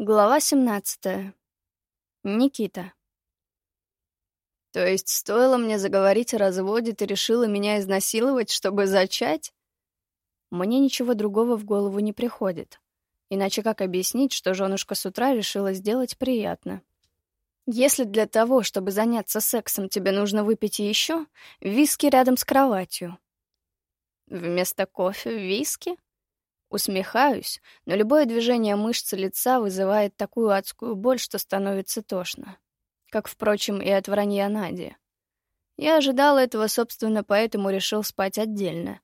Глава 17. Никита. То есть стоило мне заговорить о разводе, ты решила меня изнасиловать, чтобы зачать? Мне ничего другого в голову не приходит. Иначе как объяснить, что женушка с утра решила сделать приятно? Если для того, чтобы заняться сексом, тебе нужно выпить еще, виски рядом с кроватью. Вместо кофе виски? Усмехаюсь, но любое движение мышцы лица вызывает такую адскую боль, что становится тошно. Как, впрочем, и от вранья Нади. Я ожидал этого, собственно, поэтому решил спать отдельно.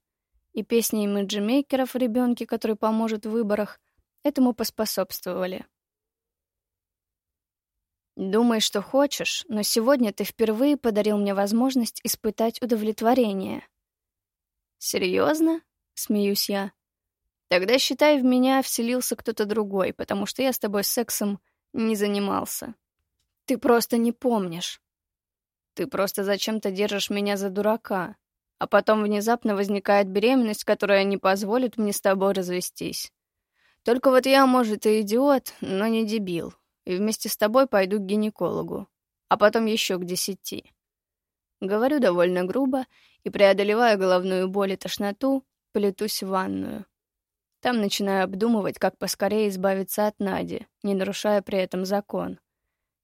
И песни имиджемейкеров «Ребенке, который поможет в выборах» этому поспособствовали. Думай, что хочешь, но сегодня ты впервые подарил мне возможность испытать удовлетворение. Серьезно? Смеюсь я. Тогда, считай, в меня вселился кто-то другой, потому что я с тобой сексом не занимался. Ты просто не помнишь. Ты просто зачем-то держишь меня за дурака, а потом внезапно возникает беременность, которая не позволит мне с тобой развестись. Только вот я, может, и идиот, но не дебил, и вместе с тобой пойду к гинекологу, а потом еще к десяти. Говорю довольно грубо и, преодолевая головную боль и тошноту, плетусь в ванную. Там начинаю обдумывать, как поскорее избавиться от Нади, не нарушая при этом закон.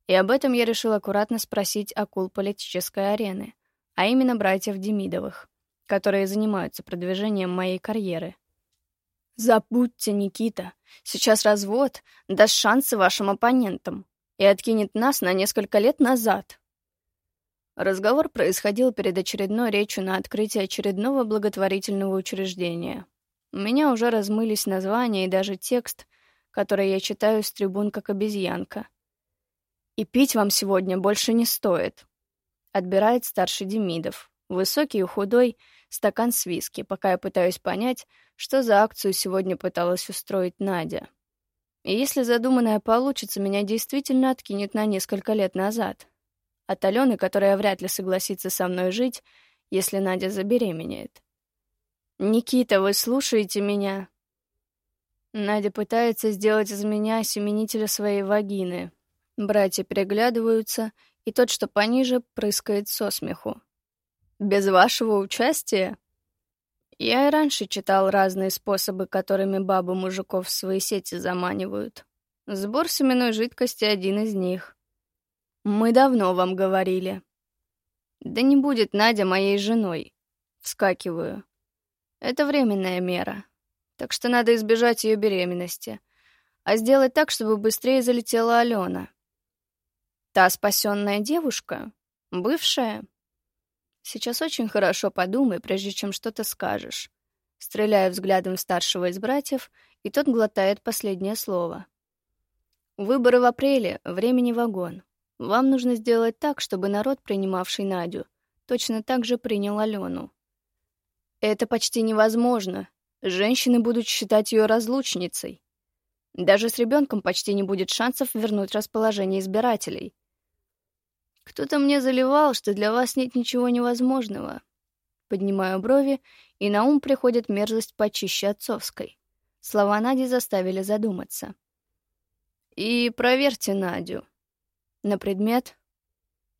И об этом я решил аккуратно спросить акул политической арены, а именно братьев Демидовых, которые занимаются продвижением моей карьеры. «Забудьте, Никита, сейчас развод даст шансы вашим оппонентам и откинет нас на несколько лет назад». Разговор происходил перед очередной речью на открытии очередного благотворительного учреждения — у меня уже размылись названия и даже текст, который я читаю с трибун как обезьянка. «И пить вам сегодня больше не стоит», — отбирает старший Демидов. Высокий и худой, стакан с виски, пока я пытаюсь понять, что за акцию сегодня пыталась устроить Надя. И если задуманное получится, меня действительно откинет на несколько лет назад. От Алены, которая вряд ли согласится со мной жить, если Надя забеременеет. «Никита, вы слушаете меня?» Надя пытается сделать из меня семенителя своей вагины. Братья переглядываются, и тот, что пониже, прыскает со смеху. «Без вашего участия?» Я и раньше читал разные способы, которыми бабы мужиков в свои сети заманивают. Сбор семенной жидкости — один из них. Мы давно вам говорили. Да не будет Надя моей женой. Вскакиваю. Это временная мера. Так что надо избежать ее беременности. А сделать так, чтобы быстрее залетела Алена. Та спасенная девушка? Бывшая? Сейчас очень хорошо подумай, прежде чем что-то скажешь. Стреляя взглядом старшего из братьев, и тот глотает последнее слово. Выборы в апреле, времени вагон. Вам нужно сделать так, чтобы народ, принимавший Надю, точно так же принял Алену. Это почти невозможно. Женщины будут считать ее разлучницей. Даже с ребенком почти не будет шансов вернуть расположение избирателей. Кто-то мне заливал, что для вас нет ничего невозможного. Поднимаю брови, и на ум приходит мерзость почище отцовской. Слова Нади заставили задуматься. И проверьте Надю. На предмет...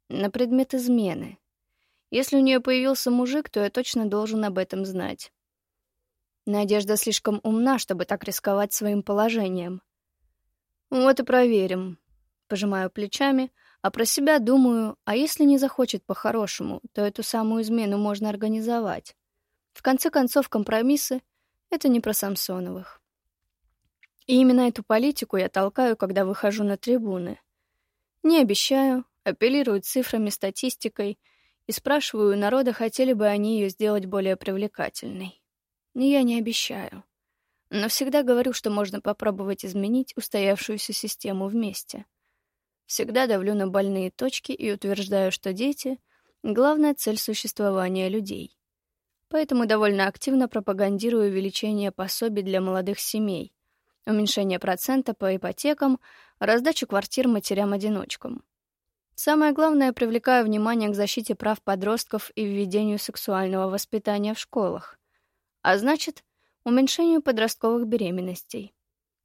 На предмет измены. Если у нее появился мужик, то я точно должен об этом знать. Надежда слишком умна, чтобы так рисковать своим положением. Вот и проверим. Пожимаю плечами, а про себя думаю, а если не захочет по-хорошему, то эту самую измену можно организовать. В конце концов, компромиссы — это не про Самсоновых. И именно эту политику я толкаю, когда выхожу на трибуны. Не обещаю, апеллирую цифрами, статистикой — и спрашиваю у народа, хотели бы они ее сделать более привлекательной. Я не обещаю. Но всегда говорю, что можно попробовать изменить устоявшуюся систему вместе. Всегда давлю на больные точки и утверждаю, что дети — главная цель существования людей. Поэтому довольно активно пропагандирую увеличение пособий для молодых семей, уменьшение процента по ипотекам, раздачу квартир матерям-одиночкам. Самое главное, привлекаю внимание к защите прав подростков и введению сексуального воспитания в школах, а значит, уменьшению подростковых беременностей.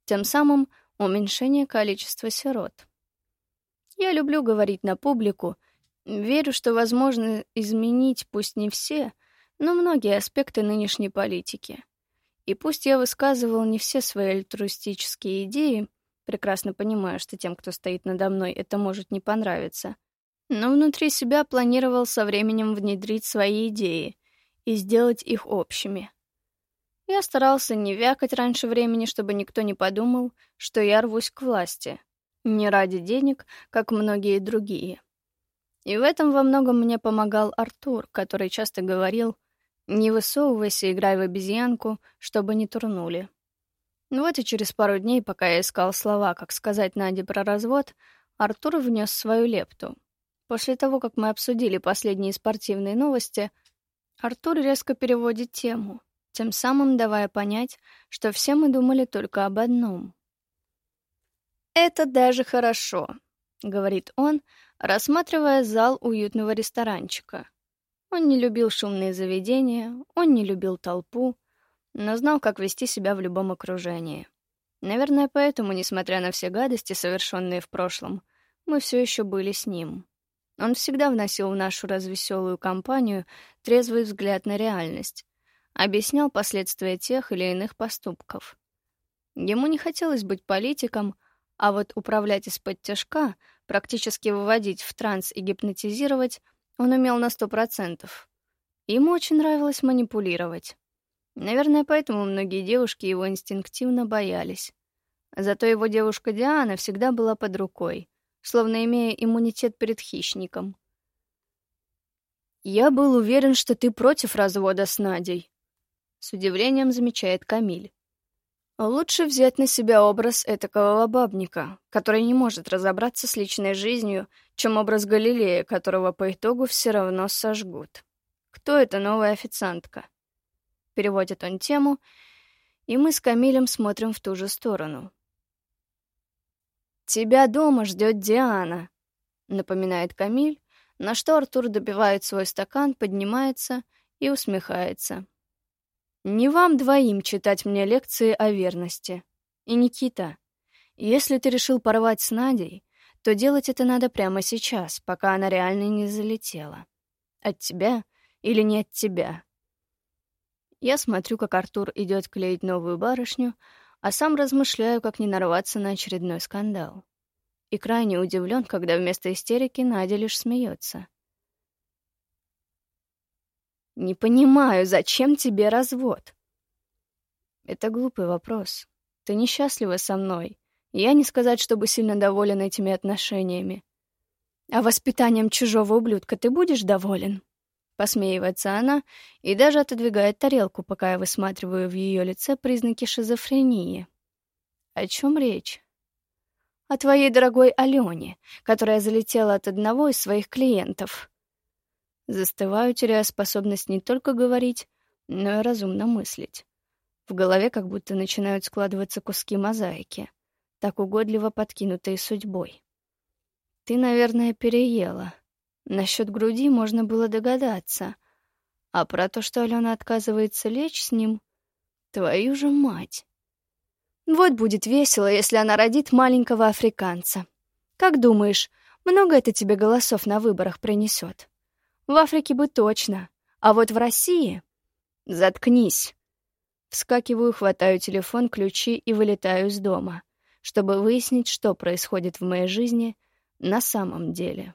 Тем самым уменьшение количества сирот. Я люблю говорить на публику, верю, что возможно изменить пусть не все, но многие аспекты нынешней политики. И пусть я высказывал не все свои альтруистические идеи, прекрасно понимая, что тем, кто стоит надо мной, это может не понравиться, но внутри себя планировал со временем внедрить свои идеи и сделать их общими. Я старался не вякать раньше времени, чтобы никто не подумал, что я рвусь к власти. Не ради денег, как многие другие. И в этом во многом мне помогал Артур, который часто говорил «Не высовывайся, играй в обезьянку, чтобы не турнули». Ну вот и через пару дней, пока я искал слова, как сказать Наде про развод, Артур внес свою лепту. После того, как мы обсудили последние спортивные новости, Артур резко переводит тему, тем самым давая понять, что все мы думали только об одном. «Это даже хорошо», — говорит он, рассматривая зал уютного ресторанчика. Он не любил шумные заведения, он не любил толпу, но знал, как вести себя в любом окружении. Наверное, поэтому, несмотря на все гадости, совершенные в прошлом, мы все еще были с ним. Он всегда вносил в нашу развеселую компанию трезвый взгляд на реальность, объяснял последствия тех или иных поступков. Ему не хотелось быть политиком, а вот управлять из-под тяжка, практически выводить в транс и гипнотизировать, он умел на сто процентов. Ему очень нравилось манипулировать. Наверное, поэтому многие девушки его инстинктивно боялись. Зато его девушка Диана всегда была под рукой, словно имея иммунитет перед хищником. «Я был уверен, что ты против развода с Надей», — с удивлением замечает Камиль. «Лучше взять на себя образ этакого бабника, который не может разобраться с личной жизнью, чем образ Галилея, которого по итогу все равно сожгут. Кто эта новая официантка?» Переводит он тему, и мы с Камилем смотрим в ту же сторону. «Тебя дома ждет Диана», — напоминает Камиль, на что Артур добивает свой стакан, поднимается и усмехается. «Не вам двоим читать мне лекции о верности. И, Никита, если ты решил порвать с Надей, то делать это надо прямо сейчас, пока она реально не залетела. От тебя или не от тебя. Я смотрю, как Артур идет клеить новую барышню, а сам размышляю, как не нарваться на очередной скандал. И крайне удивлен, когда вместо истерики Надя лишь смеется. «Не понимаю, зачем тебе развод?» Это глупый вопрос. Ты несчастлива со мной. Я не сказать, чтобы сильно доволен этими отношениями. А воспитанием чужого ублюдка ты будешь доволен? Посмеивается она и даже отодвигает тарелку, пока я высматриваю в ее лице признаки шизофрении. О чем речь? О твоей дорогой Алене, которая залетела от одного из своих клиентов. Застываю, теряя способность не только говорить, но и разумно мыслить. В голове как будто начинают складываться куски мозаики, так угодливо подкинутые судьбой. Ты, наверное, переела. Насчет груди можно было догадаться. А про то, что Алена отказывается лечь с ним, твою же мать. Вот будет весело, если она родит маленького африканца. Как думаешь, много это тебе голосов на выборах принесет? В Африке бы точно, а вот в России... Заткнись. Вскакиваю, хватаю телефон, ключи и вылетаю из дома, чтобы выяснить, что происходит в моей жизни на самом деле.